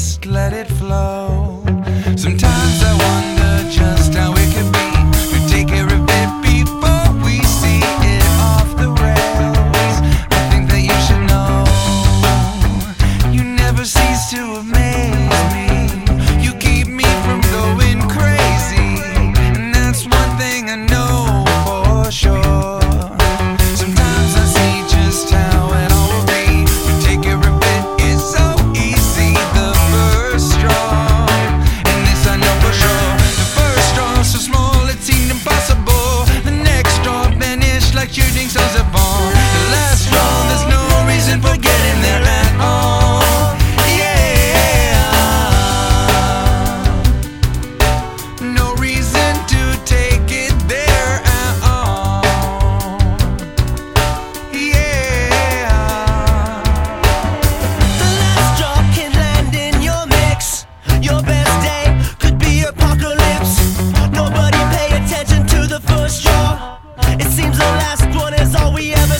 just let it flow.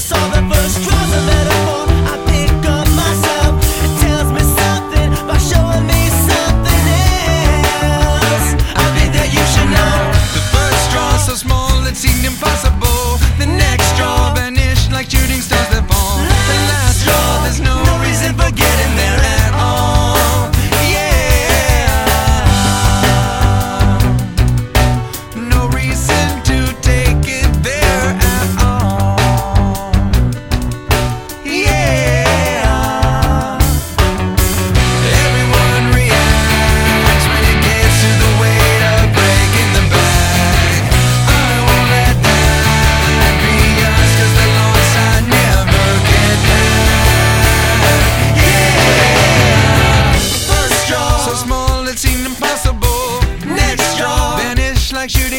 saw the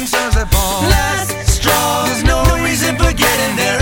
things are the bomb. Last straw, there's no reason for getting there.